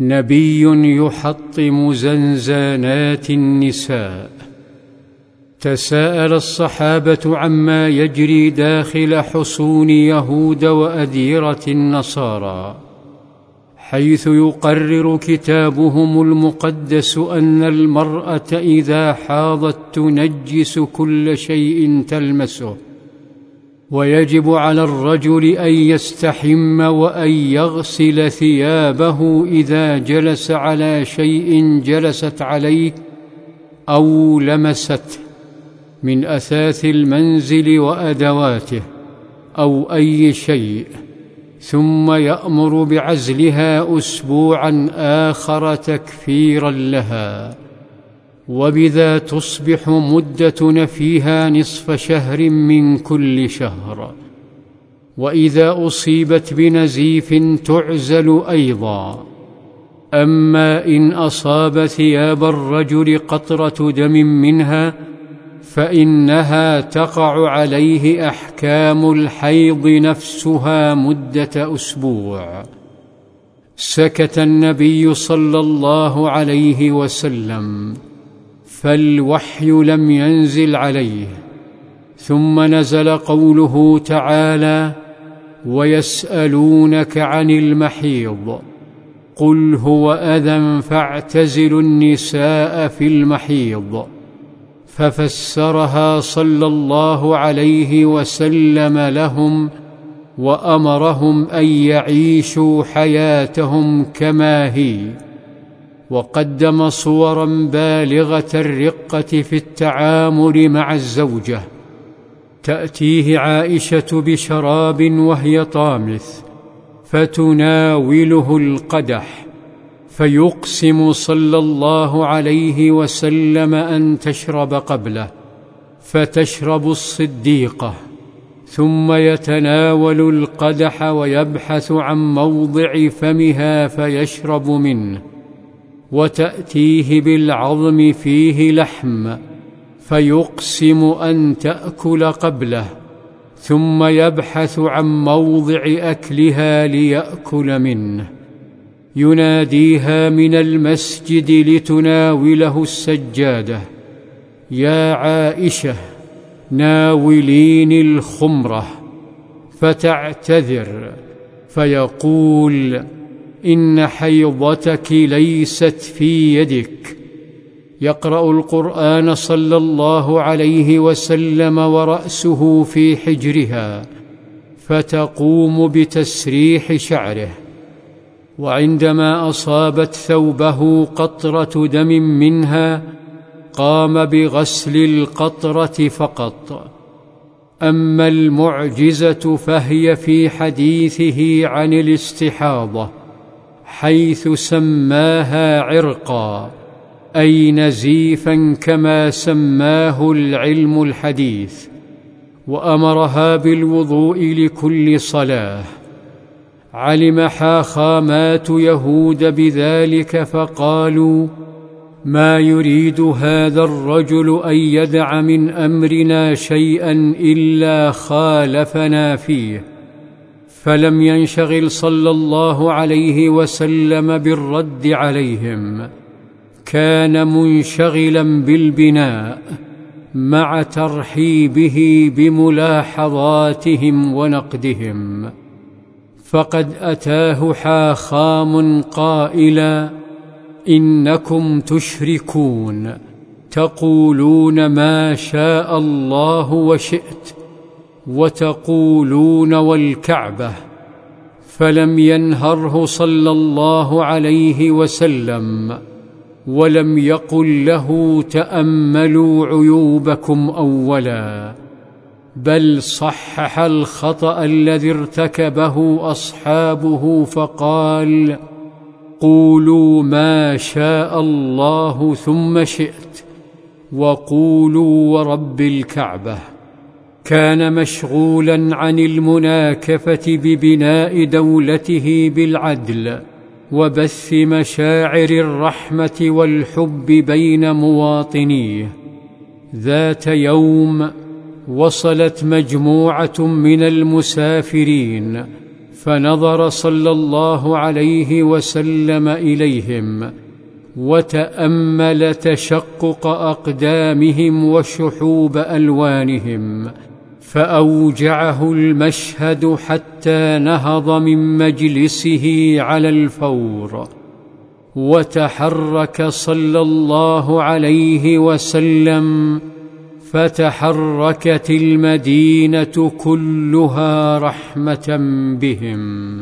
نبي يحطم زنزانات النساء. تساءل الصحابة عما يجري داخل حصون يهود وأديرة النصارى حيث يقرر كتابهم المقدس أن المرأة إذا حاضت تنجس كل شيء تلمسه. ويجب على الرجل أن يستحم وأن يغسل ثيابه إذا جلس على شيء جلست عليه أو لمسته من أثاث المنزل وأدواته أو أي شيء ثم يأمر بعزلها اسبوعا آخر تكفيرا لها. وبذا تصبح مده نفيها نصف شهر من كل شهر. وإذا أصيبت بنزيف تعزل أيضا. أما إن أصاب ثياب الرجل قطرة دم منها فإنها تقع عليه أحكام الحيض نفسها مدة أسبوع. سكت النبي صلى الله عليه وسلم. فالوحي لم ينزل عليه ثم نزل قوله تعالى ويسألونك عن المحيض قل هو أذى فاعتزلوا النساء في المحيض. ففسرها صلى الله عليه وسلم لهم وأمرهم أن يعيشوا حياتهم كما هي. وقدم صورا بالغة الرقة في التعامل مع الزوجة. تأتيه عائشة بشراب وهي طامث فتناوله القدح فيقسم صلى الله عليه وسلم أن تشرب قبله فتشرب الصديقه ثم يتناول القدح ويبحث عن موضع فمها فيشرب منه. وتأتيه بالعظم فيه لحم فيقسم أن تأكل قبله ثم يبحث عن موضع أكلها ليأكل منه. يناديها من المسجد لتناوله السجادة يا عائشة ناوليني الخمرة. فتعتذر فيقول إن حيضتك ليست في يدك. يقرأ القرآن صلى الله عليه وسلم ورأسه في حجرها فتقوم بتسريح شعره. وعندما أصابت ثوبه قطرة دم منها قام بغسل القطرة فقط. أما المعجزة فهي في حديثه عن الاستحاضة. حيث سماها عرقا أي نزيفا كما سماه العلم الحديث وأمرها بالوضوء لكل صلاة. علم حاخامات يهود بذلك فقالوا ما يريد هذا الرجل أن يدع من أمرنا شيئا إلا خالفنا فيه. فلم ينشغل صلى الله عليه وسلم بالرد عليهم. كان منشغلا بالبناء مع ترحيبه بملاحظاتهم ونقدهم. فقد أتاه حاخام قائلا إنكم تشركون تقولون ما شاء الله وشئت. وتقولون والكعبة فلم ينهره صلى الله عليه وسلم ولم يقل له تأملوا عيوبكم أولا بل صحح الخطأ الذي ارتكبه أصحابه فقال قولوا ما شاء الله ثم شئت وقولوا ورب الكعبة. كان مشغولا عن المناكفة ببناء دولته بالعدل وبث مشاعر الرحمة والحب بين مواطنيه. ذات يوم وصلت مجموعة من المسافرين فنظر صلى الله عليه وسلم إليهم وتأمل تشقق أقدامهم وشحوب ألوانهم. فأوجعه المشهد حتى نهض من مجلسه على الفور وتحرك صلى الله عليه وسلم فتحركت المدينة كلها رحمة بهم.